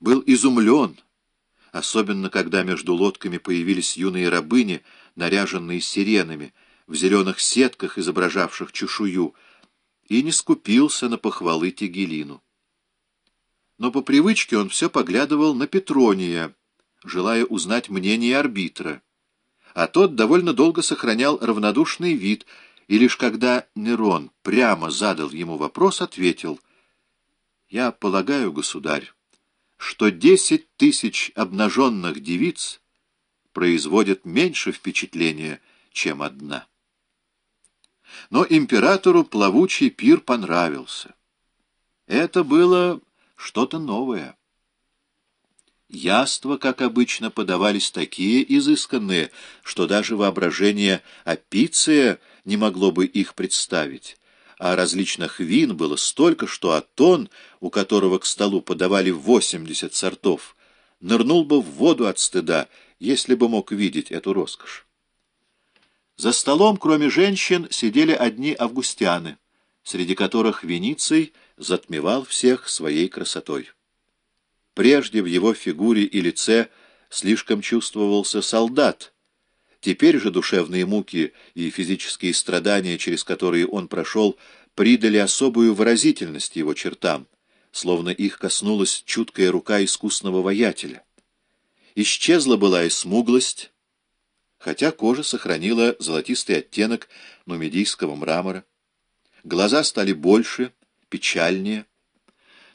был изумлен, особенно когда между лодками появились юные рабыни, наряженные сиренами, в зеленых сетках, изображавших чешую, и не скупился на похвалы Тегелину. Но по привычке он все поглядывал на Петрония, желая узнать мнение арбитра, а тот довольно долго сохранял равнодушный вид, и лишь когда Нерон прямо задал ему вопрос, ответил, «Я полагаю, государь, что десять тысяч обнаженных девиц производят меньше впечатления, чем одна. Но императору плавучий пир понравился. Это было что-то новое. Яства, как обычно, подавались такие изысканные, что даже воображение Апиция не могло бы их представить а различных вин было столько, что Атон, у которого к столу подавали восемьдесят сортов, нырнул бы в воду от стыда, если бы мог видеть эту роскошь. За столом, кроме женщин, сидели одни августяны, среди которых Вениций затмевал всех своей красотой. Прежде в его фигуре и лице слишком чувствовался солдат, Теперь же душевные муки и физические страдания, через которые он прошел, придали особую выразительность его чертам, словно их коснулась чуткая рука искусного воятеля. Исчезла была и смуглость, хотя кожа сохранила золотистый оттенок нумидийского мрамора. Глаза стали больше, печальнее.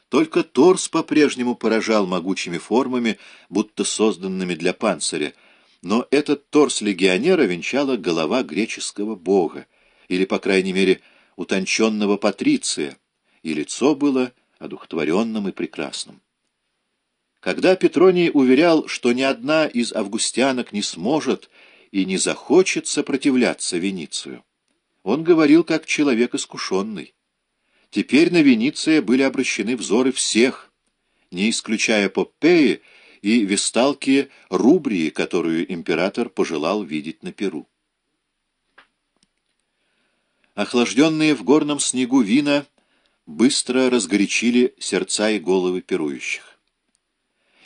Только торс по-прежнему поражал могучими формами, будто созданными для панциря, но этот торс легионера венчала голова греческого бога, или, по крайней мере, утонченного патриция, и лицо было одухотворенным и прекрасным. Когда Петроний уверял, что ни одна из августянок не сможет и не захочет сопротивляться Веницию, он говорил как человек искушенный. Теперь на Вениция были обращены взоры всех, не исключая Попеи, и весталки Рубрии, которую император пожелал видеть на Перу. Охлажденные в горном снегу вина быстро разгорячили сердца и головы пирующих.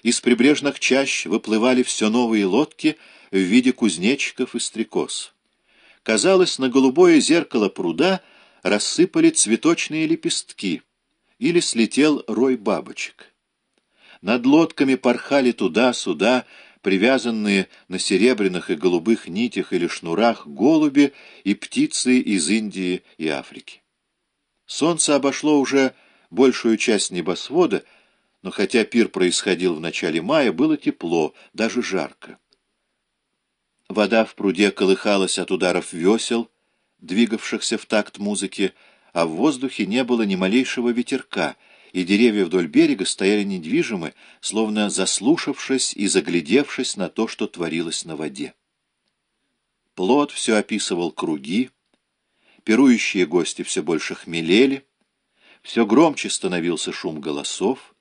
Из прибрежных чащ выплывали все новые лодки в виде кузнечиков и стрекоз. Казалось, на голубое зеркало пруда рассыпали цветочные лепестки или слетел рой бабочек. Над лодками порхали туда-сюда, привязанные на серебряных и голубых нитях или шнурах голуби и птицы из Индии и Африки. Солнце обошло уже большую часть небосвода, но хотя пир происходил в начале мая, было тепло, даже жарко. Вода в пруде колыхалась от ударов весел, двигавшихся в такт музыки, а в воздухе не было ни малейшего ветерка — и деревья вдоль берега стояли недвижимы, словно заслушавшись и заглядевшись на то, что творилось на воде. Плод все описывал круги, пирующие гости все больше хмелели, все громче становился шум голосов.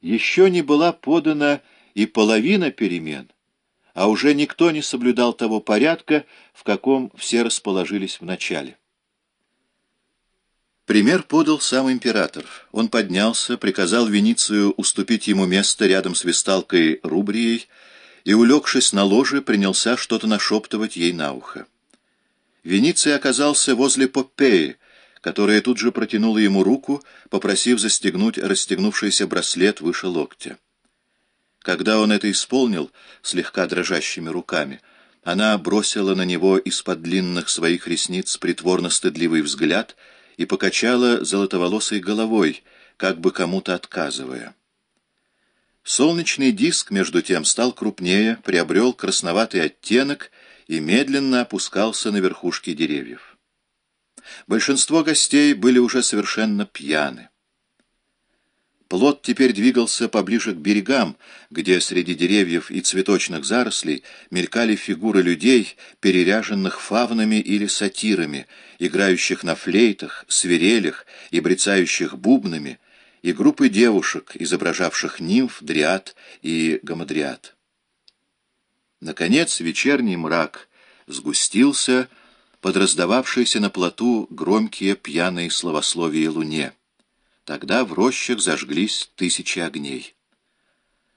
Еще не была подана и половина перемен, а уже никто не соблюдал того порядка, в каком все расположились в начале. Пример подал сам император. Он поднялся, приказал Веницию уступить ему место рядом с весталкой Рубрией и, улегшись на ложе, принялся что-то нашептывать ей на ухо. Вениций оказался возле Попеи, которая тут же протянула ему руку, попросив застегнуть расстегнувшийся браслет выше локтя. Когда он это исполнил, слегка дрожащими руками, она бросила на него из-под длинных своих ресниц притворно-стыдливый взгляд — и покачала золотоволосой головой, как бы кому-то отказывая. Солнечный диск, между тем, стал крупнее, приобрел красноватый оттенок и медленно опускался на верхушки деревьев. Большинство гостей были уже совершенно пьяны. Плот теперь двигался поближе к берегам, где среди деревьев и цветочных зарослей мелькали фигуры людей, переряженных фавнами или сатирами, играющих на флейтах, свирелях и брецающих бубнами, и группы девушек, изображавших нимф, дриад и гамадриад. Наконец вечерний мрак сгустился под раздававшиеся на плоту громкие пьяные словословия луне. Тогда в рощах зажглись тысячи огней.